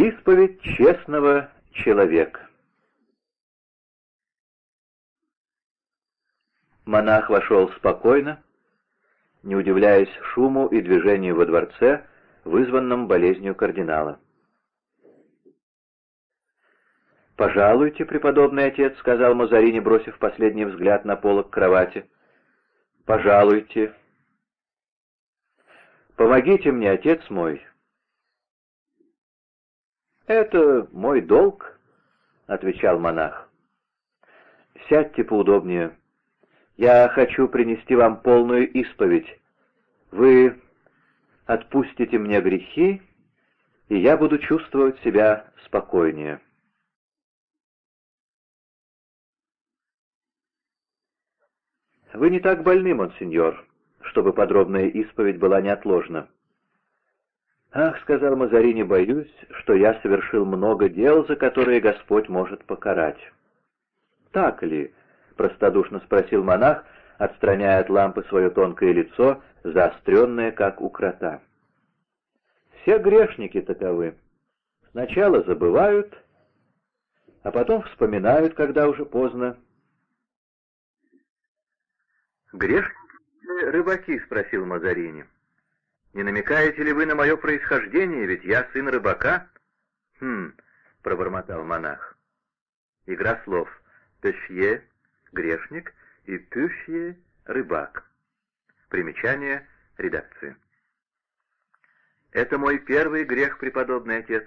Исповедь честного человека. Монах вошел спокойно, не удивляясь шуму и движению во дворце, вызванном болезнью кардинала. «Пожалуйте, преподобный отец», — сказал Мазарини, бросив последний взгляд на полок кровати. «Пожалуйте. Помогите мне, отец мой». «Это мой долг», — отвечал монах. «Сядьте поудобнее. Я хочу принести вам полную исповедь. Вы отпустите мне грехи, и я буду чувствовать себя спокойнее». «Вы не так больны, монсеньор, чтобы подробная исповедь была неотложна. «Ах, — сказал Мазарини, — боюсь, что я совершил много дел, за которые Господь может покарать». «Так ли?» — простодушно спросил монах, отстраняя от лампы свое тонкое лицо, заостренное, как у крота. «Все грешники таковы. Сначала забывают, а потом вспоминают, когда уже поздно». «Грешники рыбаки?» — спросил Мазарини. Не намекаете ли вы на мое происхождение, ведь я сын рыбака?» «Хм», — пробормотал монах. Игра слов «пешье» — грешник и «пюшье» — рыбак. Примечание редакции. «Это мой первый грех, преподобный отец.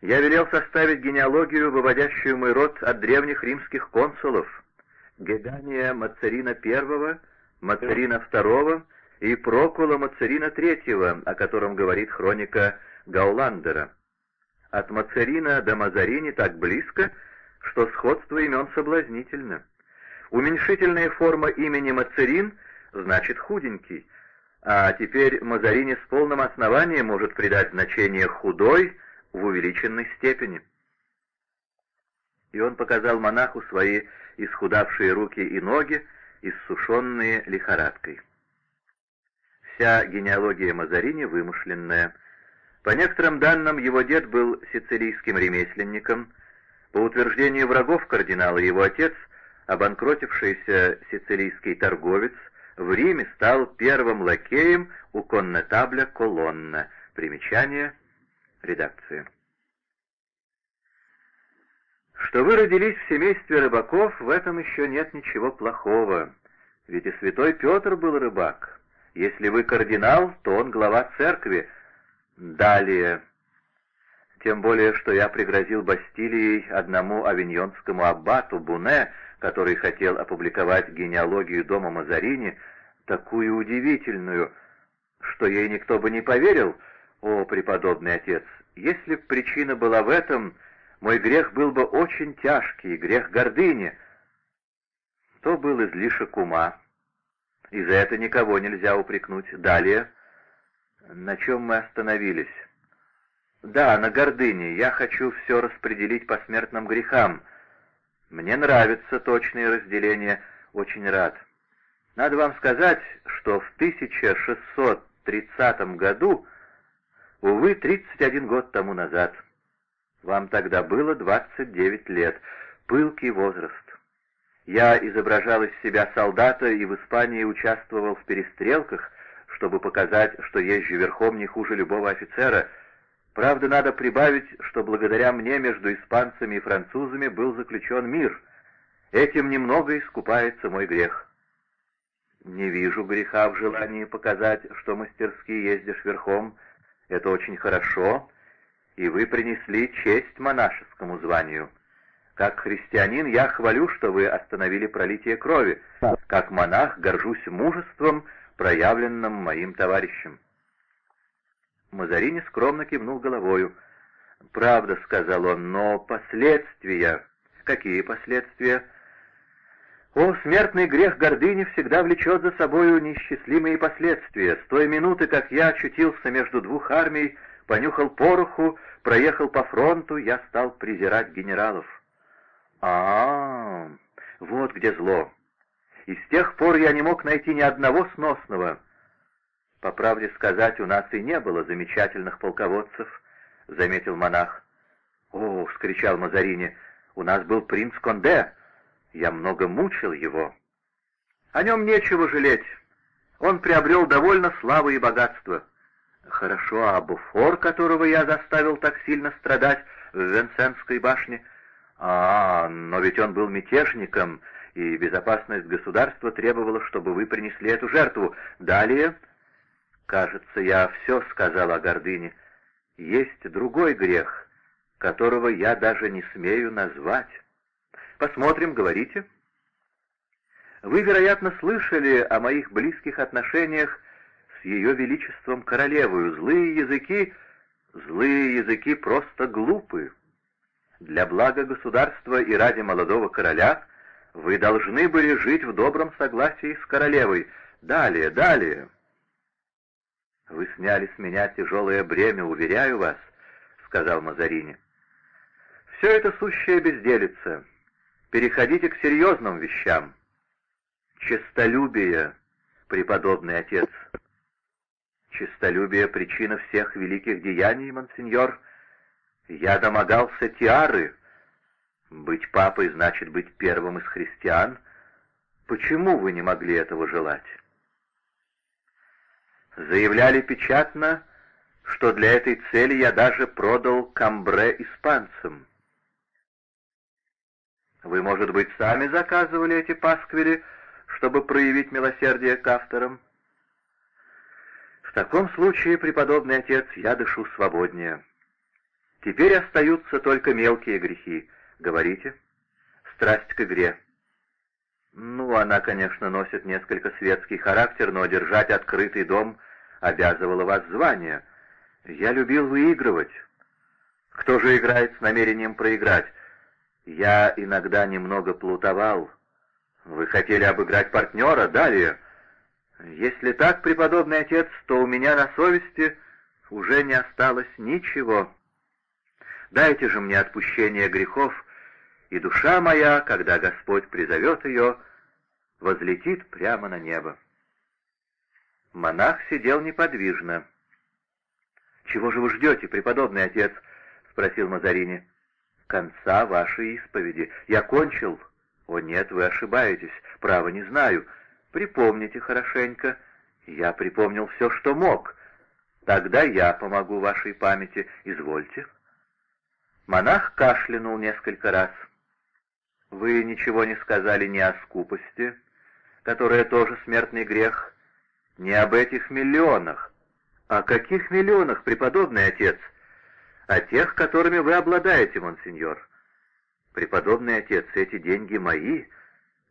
Я велел составить генеалогию, выводящую мой род от древних римских консулов, Гегания Мацарина I, Мацарина II и Прокула Мацерина III, о котором говорит хроника Гауландера. От Мацерина до Мазарини так близко, что сходство имен соблазнительно. Уменьшительная форма имени Мацерин значит худенький, а теперь Мазарини с полным основанием может придать значение «худой» в увеличенной степени. И он показал монаху свои исхудавшие руки и ноги, иссушенные лихорадкой. Вся генеалогия Мазарини вымышленная. По некоторым данным, его дед был сицилийским ремесленником. По утверждению врагов кардинала, его отец, обанкротившийся сицилийский торговец, в Риме стал первым лакеем у коннетабля Колонна. Примечание редакции. Что вы родились в семействе рыбаков, в этом еще нет ничего плохого, ведь и святой Петр был рыбак. Если вы кардинал, то он глава церкви. Далее. Тем более, что я пригрозил Бастилией одному авиньонскому аббату Буне, который хотел опубликовать генеалогию дома Мазарини, такую удивительную, что ей никто бы не поверил, о, преподобный отец, если б причина была в этом, мой грех был бы очень тяжкий, грех гордыни. То был излишек ума, и за это никого нельзя упрекнуть. Далее, на чем мы остановились? Да, на гордыне. Я хочу все распределить по смертным грехам. Мне нравится точное разделение. Очень рад. Надо вам сказать, что в 1630 году, увы, 31 год тому назад, вам тогда было 29 лет, пылкий возраст. Я изображал из себя солдата и в Испании участвовал в перестрелках, чтобы показать, что езжу верхом не хуже любого офицера. Правда, надо прибавить, что благодаря мне между испанцами и французами был заключен мир. Этим немного искупается мой грех. Не вижу греха в желании показать, что мастерски ездишь верхом. Это очень хорошо, и вы принесли честь монашескому званию. Как христианин я хвалю, что вы остановили пролитие крови. Как монах горжусь мужеством, проявленным моим товарищем. Мазарини скромно кивнул головою. «Правда», — сказал он, — «но последствия...» «Какие последствия?» «О, смертный грех гордыни всегда влечет за собою несчастливые последствия. С той минуты, как я очутился между двух армий, понюхал пороху, проехал по фронту, я стал презирать генералов а, -а, -а вот где зло. И с тех пор я не мог найти ни одного сносного. По правде сказать, у нас и не было замечательных полководцев. — заметил монах. «О!» — вскричал Мазарини. «У нас был принц Конде. Я много мучил его». «О нем нечего жалеть. Он приобрел довольно славы и богатства». «Хорошо, а Буфор, которого я заставил так сильно страдать в Венсенской башне?» «А, но ведь он был мятежником, и безопасность государства требовала, чтобы вы принесли эту жертву. Далее...» «Кажется, я все сказал о гордыне. Есть другой грех, которого я даже не смею назвать. Посмотрим, говорите». «Вы, вероятно, слышали о моих близких отношениях с Ее Величеством Королевою. Злые языки... Злые языки просто глупы. Для блага государства и ради молодого короля вы должны были жить в добром согласии с королевой. Далее, далее. Вы сняли с меня тяжелое бремя, уверяю вас, — сказал Мазарини. Все это сущая безделица. Переходите к серьезным вещам. Честолюбие, преподобный отец. Честолюбие — причина всех великих деяний, монсеньор — я домогался тиары. Быть папой значит быть первым из христиан. Почему вы не могли этого желать? Заявляли печатно, что для этой цели я даже продал камбре испанцам. Вы, может быть, сами заказывали эти пасквили, чтобы проявить милосердие к авторам? В таком случае, преподобный отец, я дышу свободнее. Теперь остаются только мелкие грехи. Говорите? Страсть к игре. Ну, она, конечно, носит несколько светский характер, но держать открытый дом обязывало вас звание. Я любил выигрывать. Кто же играет с намерением проиграть? Я иногда немного плутовал. Вы хотели обыграть партнера? Далее. Если так, преподобный отец, то у меня на совести уже не осталось ничего. Дайте же мне отпущение грехов, и душа моя, когда Господь призовет ее, возлетит прямо на небо. Монах сидел неподвижно. «Чего же вы ждете, преподобный отец?» — спросил Мазарини. «Конца вашей исповеди. Я кончил». «О нет, вы ошибаетесь. Право не знаю. Припомните хорошенько». «Я припомнил все, что мог. Тогда я помогу вашей памяти. Извольте». Монах кашлянул несколько раз. «Вы ничего не сказали ни о скупости, которая тоже смертный грех, ни об этих миллионах. О каких миллионах, преподобный отец? О тех, которыми вы обладаете, монсеньор. Преподобный отец, эти деньги мои.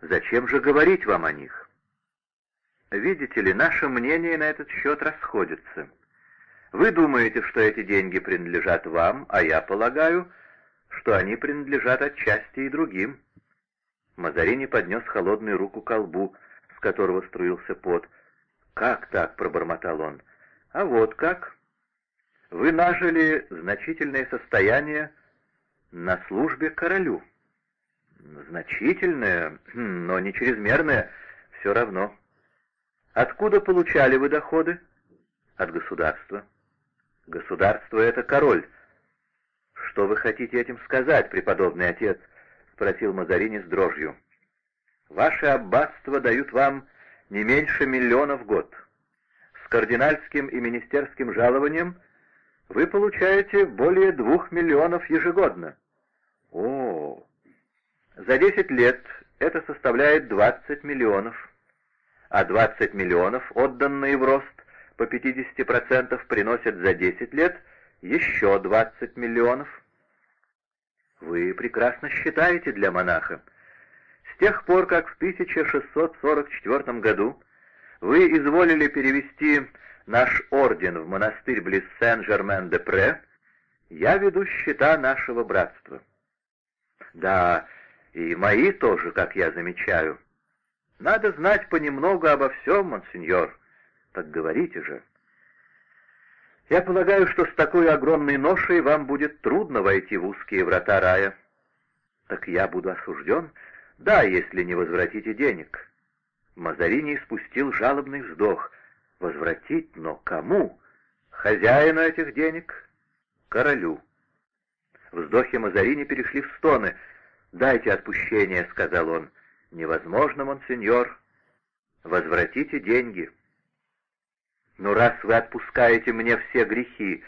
Зачем же говорить вам о них? Видите ли, наше мнение на этот счет расходится». Вы думаете, что эти деньги принадлежат вам, а я полагаю, что они принадлежат отчасти и другим». Мазарини поднес холодную руку к колбу, с которого струился пот. «Как так?» — пробормотал он. «А вот как. Вы нажили значительное состояние на службе королю. Значительное, хм, но не чрезмерное, все равно. Откуда получали вы доходы? От государства. Государство — это король. Что вы хотите этим сказать, преподобный отец? — спросил Мазарини с дрожью. Ваши аббатства дают вам не меньше миллиона в год. С кардинальским и министерским жалованием вы получаете более двух миллионов ежегодно. О, за десять лет это составляет двадцать миллионов. А двадцать миллионов, отданные в рост, по 50% приносят за 10 лет еще 20 миллионов. Вы прекрасно считаете для монаха. С тех пор, как в 1644 году вы изволили перевести наш орден в монастырь близ Сен-Жермен-де-Пре, я веду счета нашего братства. Да, и мои тоже, как я замечаю. Надо знать понемногу обо всем, монсеньор. Так говорите же. Я полагаю, что с такой огромной ношей вам будет трудно войти в узкие врата рая. Так я буду осужден? Да, если не возвратите денег. Мазарини спустил жалобный вздох. Возвратить, но кому? Хозяину этих денег? королю. Вздохи Мазарини перешли в стоны. «Дайте отпущение», — сказал он. «Невозможно, монсеньор. Возвратите деньги». «Но раз вы отпускаете мне все грехи,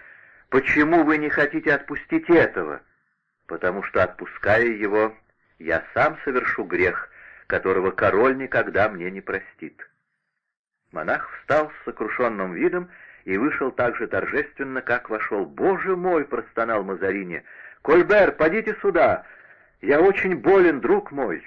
почему вы не хотите отпустить этого?» «Потому что, отпуская его, я сам совершу грех, которого король никогда мне не простит». Монах встал с сокрушенным видом и вышел так же торжественно, как вошел. «Боже мой!» — простонал Мазарини. «Кольбер, подите сюда! Я очень болен, друг мой!»